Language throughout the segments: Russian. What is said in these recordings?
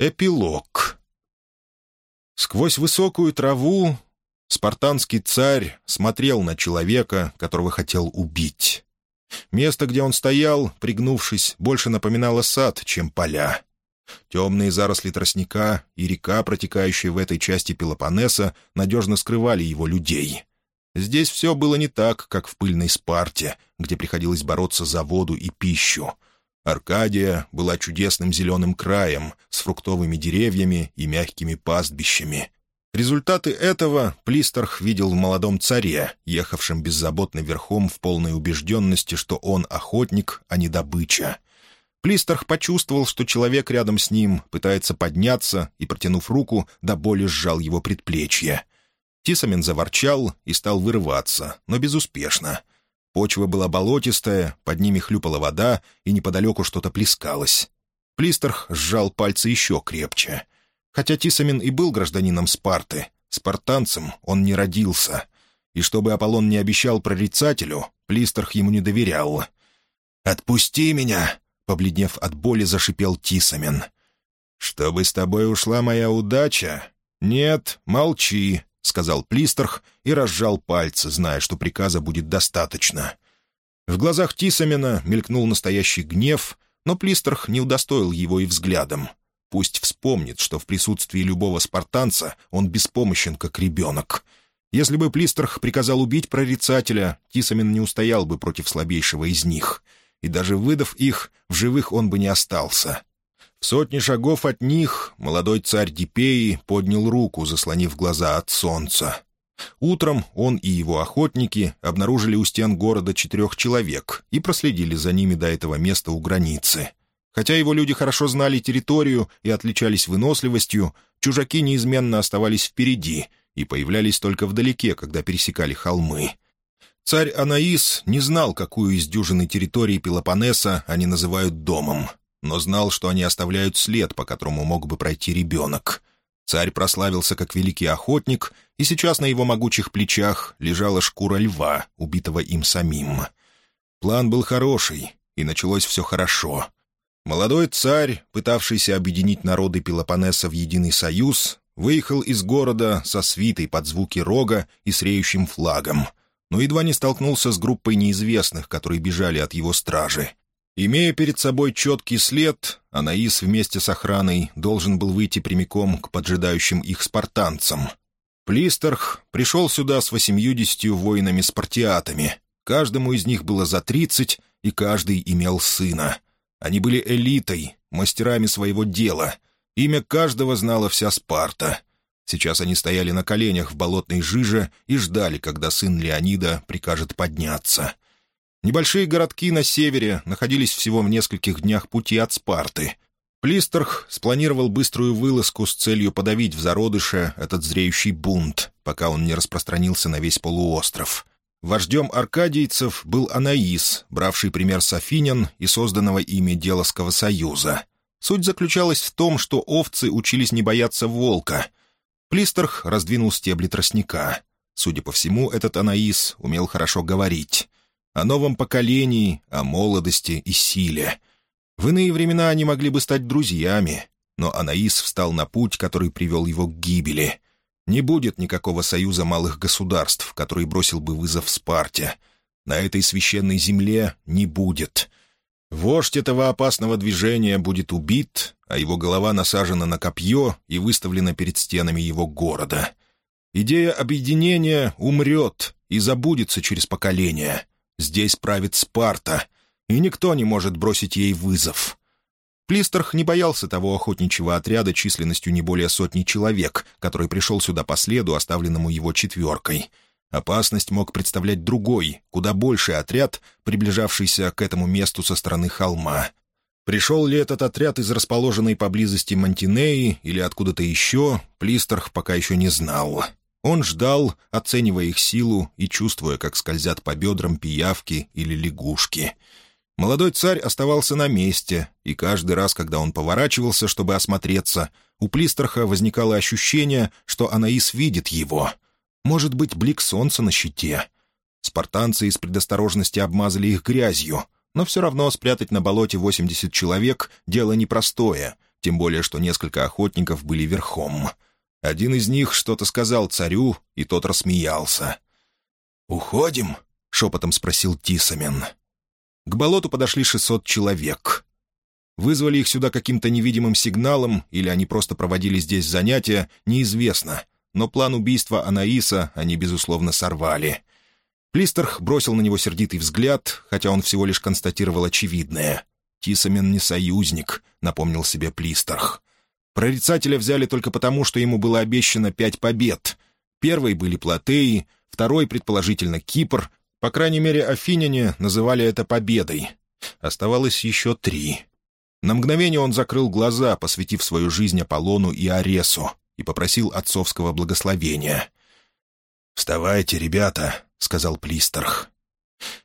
Эпилог Сквозь высокую траву спартанский царь смотрел на человека, которого хотел убить. Место, где он стоял, пригнувшись, больше напоминало сад, чем поля. Темные заросли тростника и река, протекающая в этой части Пелопоннеса, надежно скрывали его людей. Здесь все было не так, как в пыльной Спарте, где приходилось бороться за воду и пищу — Аркадия была чудесным зеленым краем с фруктовыми деревьями и мягкими пастбищами. Результаты этого Плистерх видел в молодом царе, ехавшем беззаботно верхом в полной убежденности, что он охотник, а не добыча. Плистерх почувствовал, что человек рядом с ним пытается подняться и, протянув руку, до боли сжал его предплечье. Тисамин заворчал и стал вырываться, но безуспешно — Почва была болотистая, под ними хлюпала вода, и неподалеку что-то плескалось. Плистерх сжал пальцы еще крепче. Хотя Тисамин и был гражданином Спарты, спартанцем он не родился. И чтобы Аполлон не обещал прорицателю, Плистерх ему не доверял. «Отпусти меня!» — побледнев от боли, зашипел Тисамин. «Чтобы с тобой ушла моя удача? Нет, молчи, — сказал Плистерх и разжал пальцы, зная, что приказа будет достаточно. В глазах Тисамина мелькнул настоящий гнев, но Плистерх не удостоил его и взглядом. Пусть вспомнит, что в присутствии любого спартанца он беспомощен, как ребенок. Если бы Плистерх приказал убить прорицателя, Тисамин не устоял бы против слабейшего из них. И даже выдав их, в живых он бы не остался. В сотни шагов от них молодой царь Дипеи поднял руку, заслонив глаза от солнца. Утром он и его охотники обнаружили у стен города четырех человек и проследили за ними до этого места у границы. Хотя его люди хорошо знали территорию и отличались выносливостью, чужаки неизменно оставались впереди и появлялись только вдалеке, когда пересекали холмы. Царь Анаис не знал, какую из дюжины территории Пелопоннеса они называют домом но знал, что они оставляют след, по которому мог бы пройти ребенок. Царь прославился как великий охотник, и сейчас на его могучих плечах лежала шкура льва, убитого им самим. План был хороший, и началось все хорошо. Молодой царь, пытавшийся объединить народы Пелопоннеса в единый союз, выехал из города со свитой под звуки рога и с реющим флагом, но едва не столкнулся с группой неизвестных, которые бежали от его стражи. Имея перед собой четкий след, Анаис вместе с охраной должен был выйти прямиком к поджидающим их спартанцам. Плистерх пришел сюда с восемьюдесятью воинами-спартиатами. Каждому из них было за тридцать, и каждый имел сына. Они были элитой, мастерами своего дела. Имя каждого знала вся Спарта. Сейчас они стояли на коленях в болотной жиже и ждали, когда сын Леонида прикажет подняться — Небольшие городки на севере находились всего в нескольких днях пути от Спарты. Плистерх спланировал быструю вылазку с целью подавить в зародыше этот зреющий бунт, пока он не распространился на весь полуостров. Вождем аркадийцев был Анаис, бравший пример с Афинян и созданного ими Делосского союза. Суть заключалась в том, что овцы учились не бояться волка. Плистерх раздвинул стебли тростника. Судя по всему, этот Анаис умел хорошо говорить о новом поколении, о молодости и силе. В иные времена они могли бы стать друзьями, но Анаис встал на путь, который привел его к гибели. Не будет никакого союза малых государств, который бросил бы вызов Спарте. На этой священной земле не будет. Вождь этого опасного движения будет убит, а его голова насажена на копье и выставлена перед стенами его города. Идея объединения умрет и забудется через поколения — Здесь правит Спарта, и никто не может бросить ей вызов. Плистерх не боялся того охотничьего отряда численностью не более сотни человек, который пришел сюда по следу, оставленному его четверкой. Опасность мог представлять другой, куда больший отряд, приближавшийся к этому месту со стороны холма. Пришел ли этот отряд из расположенной поблизости Монтинеи или откуда-то еще, Плистерх пока еще не знал. Он ждал, оценивая их силу и чувствуя, как скользят по бедрам пиявки или лягушки. Молодой царь оставался на месте, и каждый раз, когда он поворачивался, чтобы осмотреться, у Плистерха возникало ощущение, что Анаис видит его. Может быть, блик солнца на щите. Спартанцы из предосторожности обмазали их грязью, но все равно спрятать на болоте 80 человек — дело непростое, тем более что несколько охотников были верхом. Один из них что-то сказал царю, и тот рассмеялся. «Уходим?» — шепотом спросил Тисамен. К болоту подошли 600 человек. Вызвали их сюда каким-то невидимым сигналом, или они просто проводили здесь занятия, неизвестно. Но план убийства Анаиса они, безусловно, сорвали. Плистерх бросил на него сердитый взгляд, хотя он всего лишь констатировал очевидное. «Тисамен не союзник», — напомнил себе Плистерх. Прорицателя взяли только потому, что ему было обещано пять побед. Первой были Платеи, второй, предположительно, Кипр, по крайней мере, афиняне называли это победой. Оставалось еще три. На мгновение он закрыл глаза, посвятив свою жизнь Аполлону и Аресу, и попросил отцовского благословения. «Вставайте, ребята», — сказал Плистерх.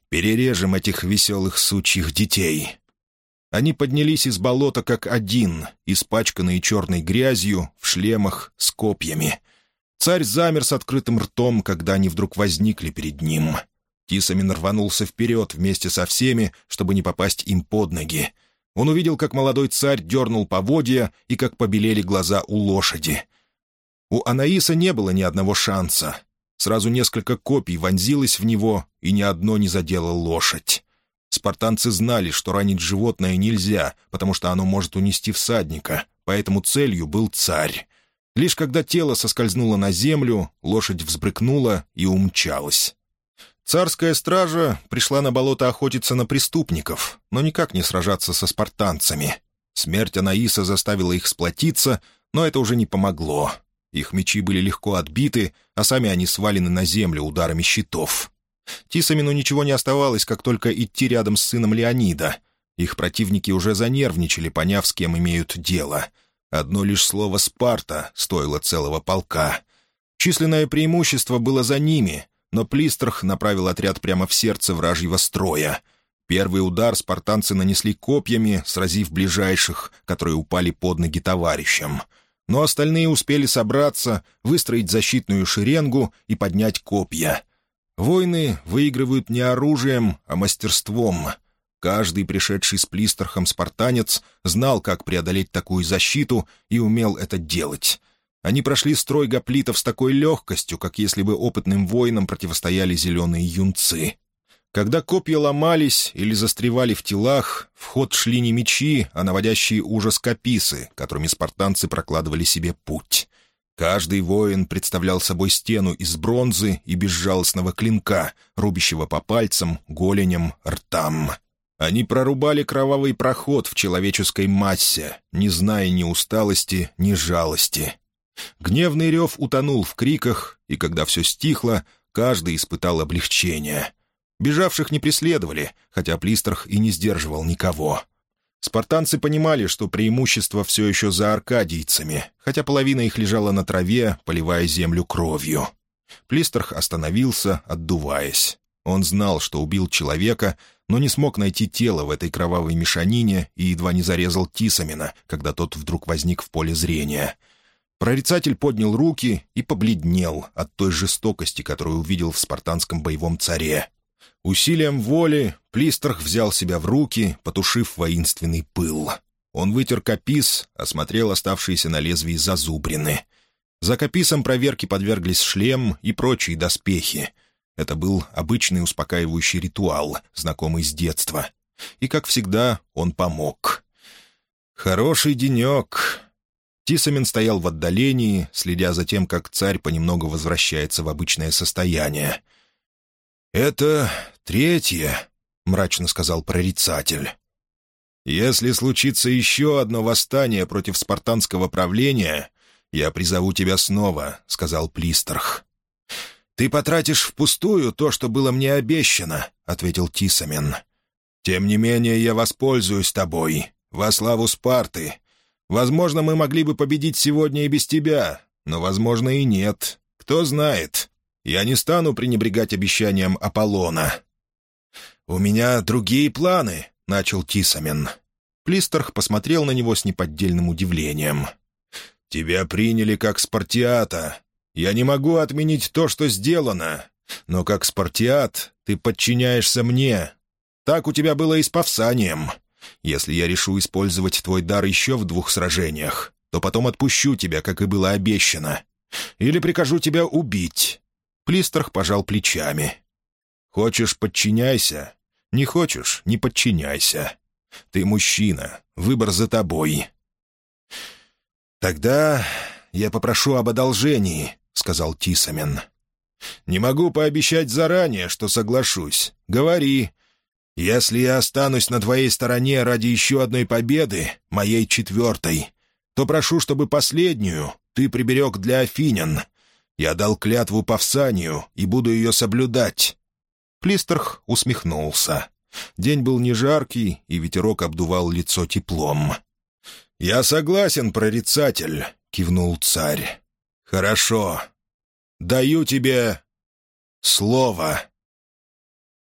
«Перережем этих веселых сучьих детей». Они поднялись из болота как один, испачканные черной грязью, в шлемах, с копьями. Царь замер с открытым ртом, когда они вдруг возникли перед ним — Тисамин рванулся вперед вместе со всеми, чтобы не попасть им под ноги. Он увидел, как молодой царь дернул поводья и как побелели глаза у лошади. У Анаиса не было ни одного шанса. Сразу несколько копий вонзилось в него, и ни одно не задело лошадь. Спартанцы знали, что ранить животное нельзя, потому что оно может унести всадника, поэтому целью был царь. Лишь когда тело соскользнуло на землю, лошадь взбрыкнула и умчалась. Царская стража пришла на болото охотиться на преступников, но никак не сражаться со спартанцами. Смерть Анаиса заставила их сплотиться, но это уже не помогло. Их мечи были легко отбиты, а сами они свалены на землю ударами щитов. Тисамину ничего не оставалось, как только идти рядом с сыном Леонида. Их противники уже занервничали, поняв, с кем имеют дело. Одно лишь слово «Спарта» стоило целого полка. Численное преимущество было за ними, но Плистрах направил отряд прямо в сердце вражьего строя. Первый удар спартанцы нанесли копьями, сразив ближайших, которые упали под ноги товарищам. Но остальные успели собраться, выстроить защитную шеренгу и поднять копья. Войны выигрывают не оружием, а мастерством. Каждый пришедший с Плистерхом спартанец знал, как преодолеть такую защиту, и умел это делать. Они прошли строй гоплитов с такой легкостью, как если бы опытным воинам противостояли зеленые юнцы. Когда копья ломались или застревали в телах, в ход шли не мечи, а наводящие ужас каписы, которыми спартанцы прокладывали себе путь. Каждый воин представлял собой стену из бронзы и безжалостного клинка, рубящего по пальцам, голеням, ртам. Они прорубали кровавый проход в человеческой массе, не зная ни усталости, ни жалости. Гневный рев утонул в криках, и когда все стихло, каждый испытал облегчение. Бежавших не преследовали, хотя Плистрах и не сдерживал никого. Спартанцы понимали, что преимущество все еще за аркадийцами, хотя половина их лежала на траве, поливая землю кровью. Плистрах остановился, отдуваясь. Он знал, что убил человека, но не смог найти тело в этой кровавой мешанине и едва не зарезал Тисамина, когда тот вдруг возник в поле зрения — Прорицатель поднял руки и побледнел от той жестокости, которую увидел в спартанском боевом царе. Усилием воли Плистрах взял себя в руки, потушив воинственный пыл. Он вытер капис, осмотрел оставшиеся на лезвии зазубрины. За каписом проверки подверглись шлем и прочие доспехи. Это был обычный успокаивающий ритуал, знакомый с детства. И, как всегда, он помог. «Хороший денек», Тисамин стоял в отдалении, следя за тем, как царь понемногу возвращается в обычное состояние. «Это третье», — мрачно сказал прорицатель. «Если случится еще одно восстание против спартанского правления, я призову тебя снова», — сказал Плистерх. «Ты потратишь впустую то, что было мне обещано», — ответил Тисамин. «Тем не менее я воспользуюсь тобой, во славу Спарты, Возможно, мы могли бы победить сегодня и без тебя, но, возможно, и нет. Кто знает. Я не стану пренебрегать обещанием Аполлона». «У меня другие планы», — начал Тисамен. Плистерх посмотрел на него с неподдельным удивлением. «Тебя приняли как спартиата. Я не могу отменить то, что сделано. Но как спартиат ты подчиняешься мне. Так у тебя было и с Павсанием. Если я решу использовать твой дар еще в двух сражениях, то потом отпущу тебя, как и было обещано. Или прикажу тебя убить». Плистерх пожал плечами. «Хочешь — подчиняйся. Не хочешь — не подчиняйся. Ты мужчина, выбор за тобой». «Тогда я попрошу об одолжении», — сказал Тисамен. «Не могу пообещать заранее, что соглашусь. Говори. Если я останусь на твоей стороне ради еще одной победы, моей четвертой, то прошу, чтобы последнюю ты приберег для Афинян. Я дал клятву Павсанию и буду ее соблюдать». Плистерх усмехнулся. День был не жаркий, и ветерок обдувал лицо теплом. «Я согласен, прорицатель», — кивнул царь. «Хорошо. Даю тебе слово».